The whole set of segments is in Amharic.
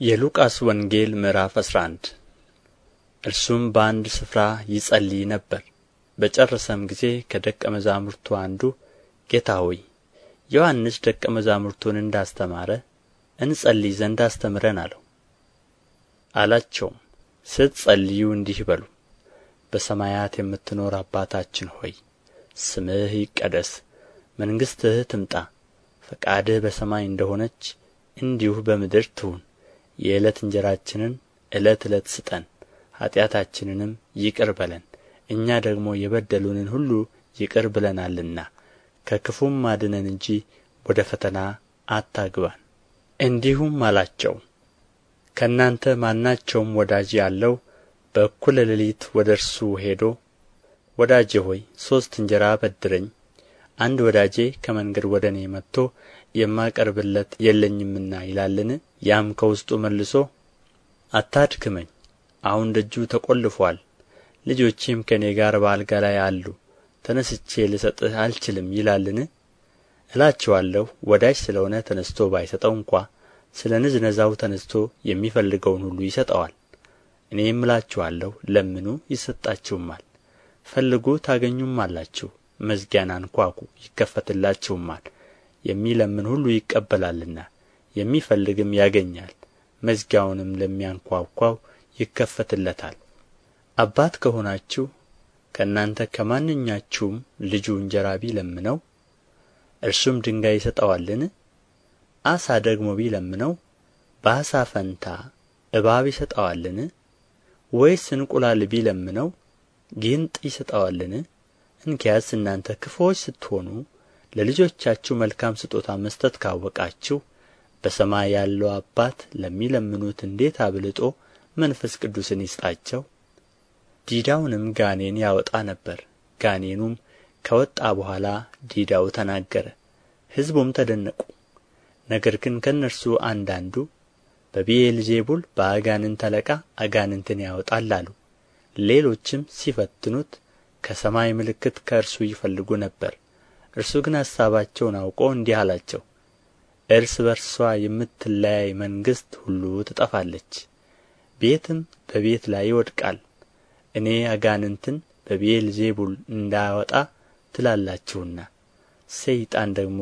የሉቃስ ወንጌል ምዕራፍ አስራ አንድ እርሱም በአንድ ስፍራ ይጸልይ ነበር። በጨረሰም ጊዜ ከደቀ መዛሙርቱ አንዱ ጌታ ሆይ ዮሐንስ ደቀ መዛሙርቱን እንዳስተማረ እንጸልይ ዘንድ አስተምረን አለው። አላቸውም ስትጸልዩ እንዲህ በሉ በሰማያት የምትኖር አባታችን ሆይ ስምህ ይቀደስ፣ መንግሥትህ ትምጣ፣ ፈቃድህ በሰማይ እንደ ሆነች እንዲሁ በምድር ትሁን። የዕለት እንጀራችንን ዕለት ዕለት ስጠን፣ ኃጢአታችንንም ይቅር በለን እኛ ደግሞ የበደሉንን ሁሉ ይቅር ብለናልና ከክፉም አድነን እንጂ ወደ ፈተና አታግባን። እንዲሁም አላቸው ከእናንተ ማናቸውም ወዳጅ ያለው በእኩለ ሌሊት ወደ እርሱ ሄዶ ወዳጄ ሆይ ሦስት እንጀራ አበድረኝ፣ አንድ ወዳጄ ከመንገድ ወደ እኔ መጥቶ የማቀርብለት የለኝምና ይላልን? ያም ከውስጡ መልሶ አታድክመኝ፣ አሁን ደጁ ተቈልፎአል፣ ልጆቼም ከእኔ ጋር በአልጋ ላይ አሉ፣ ተነሥቼ ልሰጥህ አልችልም ይላልን? እላችኋለሁ ወዳጅ ስለ ሆነ ተነሥቶ ባይሰጠው እንኳ ስለ ንዝነዛው ተነሥቶ የሚፈልገውን ሁሉ ይሰጠዋል። እኔም እላችኋለሁ ለምኑ ይሰጣችሁማል፣ ፈልጉ ታገኙማላችሁ፣ መዝጊያን አንኳኩ ይከፈትላችሁማል። የሚለምን ሁሉ ይቀበላልና የሚፈልግም ያገኛል፣ መዝጊያውንም ለሚያንኳኳው ይከፈትለታል። አባት ከሆናችሁ ከእናንተ ከማንኛችሁም ልጁ እንጀራ ቢለምነው እርሱም ድንጋይ ይሰጠዋልን? ዓሣ ደግሞ ቢለምነው በዓሣ ፈንታ እባብ ይሰጠዋልን? ወይስ እንቁላል ቢለምነው ጊንጥ ይሰጠዋልን? እንኪያስ እናንተ ክፉዎች ስትሆኑ ለልጆቻችሁ መልካም ስጦታ መስጠት ካወቃችሁ በሰማይ ያለው አባት ለሚለምኑት እንዴት አብልጦ መንፈስ ቅዱስን ይስጣቸው። ዲዳውንም ጋኔን ያወጣ ነበር። ጋኔኑም ከወጣ በኋላ ዲዳው ተናገረ፣ ሕዝቡም ተደነቁ። ነገር ግን ከእነርሱ አንዳንዱ በብዔል ዜቡል በአጋንንት አለቃ አጋንንትን ያወጣል አሉ። ሌሎችም ሲፈትኑት ከሰማይ ምልክት ከእርሱ ይፈልጉ ነበር። እርሱ ግን አሳባቸውን አውቆ እንዲህ አላቸው እርስ በርስዋ የምትለያይ መንግሥት ሁሉ ትጠፋለች ቤትም በቤት ላይ ይወድቃል እኔ አጋንንትን በብዔል ዜቡል እንዳወጣ ትላላችሁና ሰይጣን ደግሞ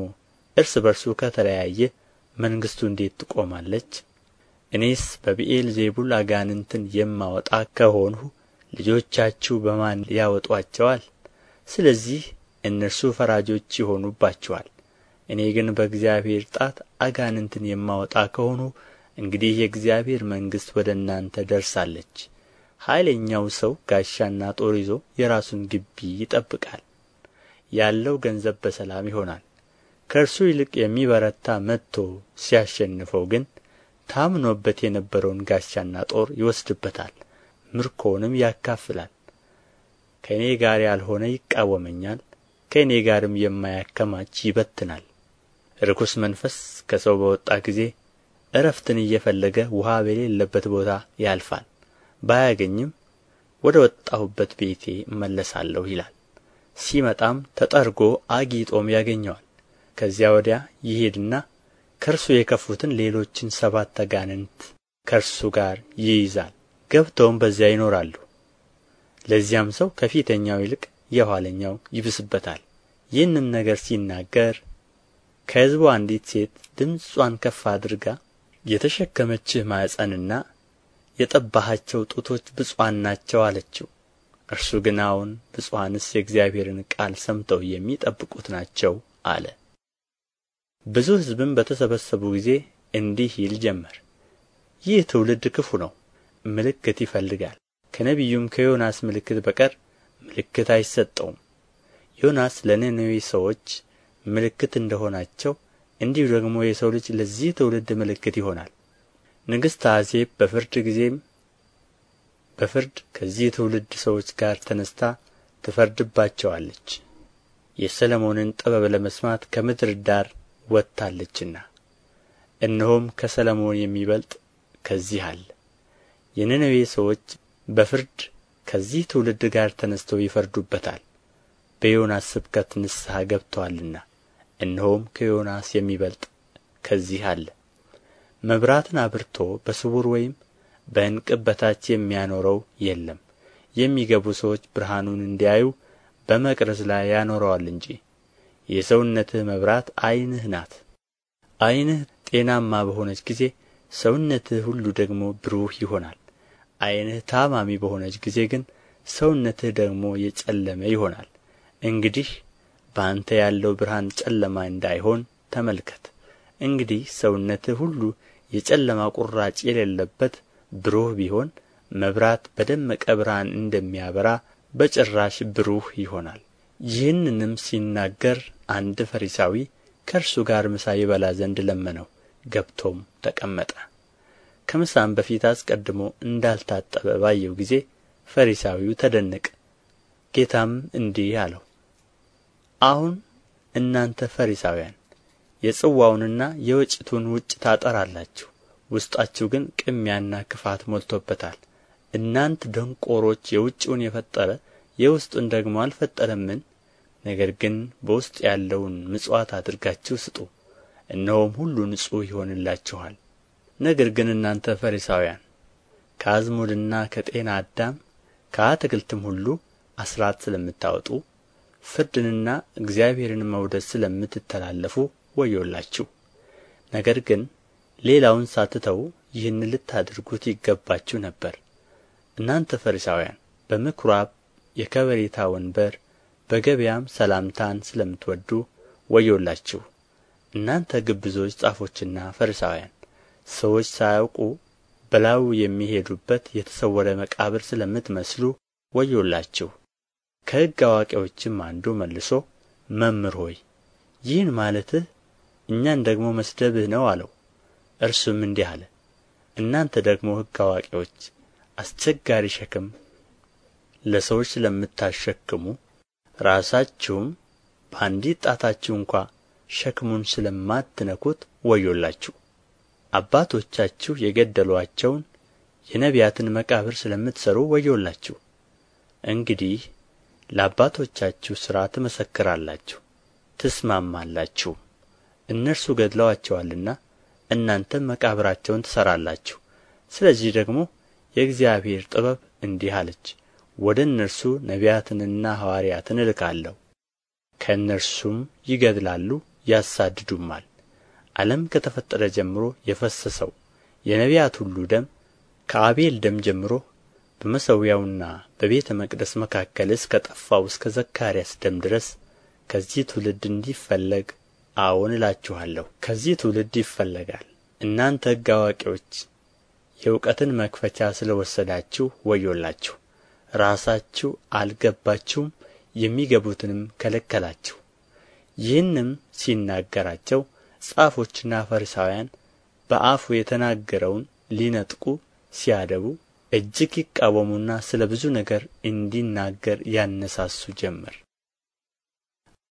እርስ በርሱ ከተለያየ መንግሥቱ እንዴት ትቆማለች? እኔስ በብዔል ዜቡል አጋንንትን የማወጣ ከሆንሁ ልጆቻችሁ በማን ያወጡአቸዋል? ስለዚህ እነርሱ ፈራጆች ይሆኑባችኋል እኔ ግን በእግዚአብሔር ጣት አጋንንትን የማወጣ ከሆንሁ እንግዲህ የእግዚአብሔር መንግሥት ወደ እናንተ ደርሳለች። ኃይለኛው ሰው ጋሻና ጦር ይዞ የራሱን ግቢ ይጠብቃል። ያለው ገንዘብ በሰላም ይሆናል። ከእርሱ ይልቅ የሚበረታ መጥቶ ሲያሸንፈው ግን ታምኖበት የነበረውን ጋሻና ጦር ይወስድበታል ምርኮውንም ያካፍላል። ከእኔ ጋር ያልሆነ ይቃወመኛል ከእኔ ጋርም የማያከማች ይበትናል ርኩስ መንፈስ ከሰው በወጣ ጊዜ እረፍትን እየፈለገ ውኃ በሌለበት ቦታ ያልፋል። ባያገኝም ወደ ወጣሁበት ቤቴ እመለሳለሁ ይላል። ሲመጣም ተጠርጎ አጊጦም ያገኘዋል። ከዚያ ወዲያ ይሄድና ከእርሱ የከፉትን ሌሎችን ሰባት አጋንንት ከእርሱ ጋር ይይዛል። ገብተውም በዚያ ይኖራሉ። ለዚያም ሰው ከፊተኛው ይልቅ የኋለኛው ይብስበታል። ይህንም ነገር ሲናገር ከሕዝቡ አንዲት ሴት ድምጿን ከፍ አድርጋ የተሸከመችህ ማኅፀንና የጠባሃቸው ጡቶች ብፁዓን ናቸው አለችው። እርሱ ግን አዎን ብፁዓንስ የእግዚአብሔርን ቃል ሰምተው የሚጠብቁት ናቸው አለ። ብዙ ሕዝብም በተሰበሰቡ ጊዜ እንዲህ ይል ጀመር። ይህ ትውልድ ክፉ ነው ምልክት ይፈልጋል። ከነቢዩም ከዮናስ ምልክት በቀር ምልክት አይሰጠውም። ዮናስ ለነነዌ ሰዎች ምልክት እንደ ሆናቸው እንዲሁ ደግሞ የሰው ልጅ ለዚህ ትውልድ ምልክት ይሆናል። ንግሥት አዜብ በፍርድ ጊዜም በፍርድ ከዚህ ትውልድ ሰዎች ጋር ተነሥታ ትፈርድባቸዋለች። የሰለሞንን ጥበብ ለመስማት ከምድር ዳር ወጥታለችና። እነሆም ከሰለሞን የሚበልጥ ከዚህ አለ። የነነዌ ሰዎች በፍርድ ከዚህ ትውልድ ጋር ተነሥተው ይፈርዱበታል። በዮናስ ስብከት ንስሐ ገብተዋልና እነሆም ከዮናስ የሚበልጥ ከዚህ አለ። መብራትን አብርቶ በስውር ወይም በዕንቅብ በታች የሚያኖረው የለም። የሚገቡ ሰዎች ብርሃኑን እንዲያዩ በመቅረዝ ላይ ያኖረዋል እንጂ። የሰውነትህ መብራት ዐይንህ ናት። ዐይንህ ጤናማ በሆነች ጊዜ ሰውነትህ ሁሉ ደግሞ ብሩህ ይሆናል። ዐይንህ ታማሚ በሆነች ጊዜ ግን ሰውነትህ ደግሞ የጨለመ ይሆናል። እንግዲህ በአንተ ያለው ብርሃን ጨለማ እንዳይሆን ተመልከት። እንግዲህ ሰውነትህ ሁሉ የጨለማ ቁራጭ የሌለበት ብሩህ ቢሆን መብራት በደመቀ ብርሃን እንደሚያበራ በጭራሽ ብሩህ ይሆናል። ይህንንም ሲናገር አንድ ፈሪሳዊ ከእርሱ ጋር ምሳ ይበላ ዘንድ ለመነው ገብቶም ተቀመጠ። ከምሳም በፊት አስቀድሞ እንዳልታጠበ ባየው ጊዜ ፈሪሳዊው ተደነቀ። ጌታም እንዲህ አለው አሁን እናንተ ፈሪሳውያን የጽዋውንና የወጭቱን ውጭ ታጠራላችሁ ውስጣችሁ ግን ቅሚያና ክፋት ሞልቶበታል። እናንት ደንቆሮች የውጭውን የፈጠረ የውስጡን ደግሞ አልፈጠረምን? ነገር ግን በውስጥ ያለውን ምጽዋት አድርጋችሁ ስጡ እነሆም ሁሉ ንጹሕ ይሆንላችኋል። ነገር ግን እናንተ ፈሪሳውያን ከአዝሙድና ከጤና አዳም ከአትክልትም ሁሉ አሥራት ስለምታወጡ ፍርድንና እግዚአብሔርን መውደድ ስለምትተላለፉ ወዮላችሁ። ነገር ግን ሌላውን ሳትተዉ ይህን ልታደርጉት ይገባችሁ ነበር። እናንተ ፈሪሳውያን በምኵራብ የከበሬታ ወንበር በገበያም ሰላምታን ስለምትወዱ ወዮላችሁ። እናንተ ግብዞች ጻፎችና ፈሪሳውያን ሰዎች ሳያውቁ በላዩ የሚሄዱበት የተሰወረ መቃብር ስለምትመስሉ ወዮላችሁ ከሕግ አዋቂዎችም አንዱ መልሶ መምህር ሆይ ይህን ማለትህ እኛን ደግሞ መስደብህ ነው አለው። እርሱም እንዲህ አለ እናንተ ደግሞ ሕግ አዋቂዎች አስቸጋሪ ሸክም ለሰዎች ስለምታሸክሙ ራሳችሁም በአንዲት ጣታችሁ እንኳ ሸክሙን ስለማትነኩት ወዮላችሁ። አባቶቻችሁ የገደሉአቸውን የነቢያትን መቃብር ስለምትሠሩ ወዮላችሁ። እንግዲህ ለአባቶቻችሁ ሥራ ትመሰክራላችሁ ትስማማላችሁም እነርሱ ገድለዋቸዋልና እናንተም መቃብራቸውን ትሠራላችሁ። ስለዚህ ደግሞ የእግዚአብሔር ጥበብ እንዲህ አለች ወደ እነርሱ ነቢያትንና ሐዋርያትን እልካለሁ። ከእነርሱም ይገድላሉ ያሳድዱማል። ዓለም ከተፈጠረ ጀምሮ የፈሰሰው የነቢያት ሁሉ ደም ከአቤል ደም ጀምሮ በመሠዊያውና በቤተ መቅደስ መካከል እስከ ጠፋው እስከ ዘካርያስ ደም ድረስ ከዚህ ትውልድ እንዲፈለግ አዎን እላችኋለሁ። ከዚህ ትውልድ ይፈለጋል። እናንተ ሕግ አዋቂዎች የእውቀትን መክፈቻ ስለ ወሰዳችሁ ወዮላችሁ። ራሳችሁ አልገባችሁም የሚገቡትንም ከለከላችሁ። ይህንም ሲናገራቸው ጻፎችና ፈሪሳውያን በአፉ የተናገረውን ሊነጥቁ ሲያደቡ እጅግ ይቃወሙና ስለ ብዙ ነገር እንዲናገር ያነሳሱ ጀመር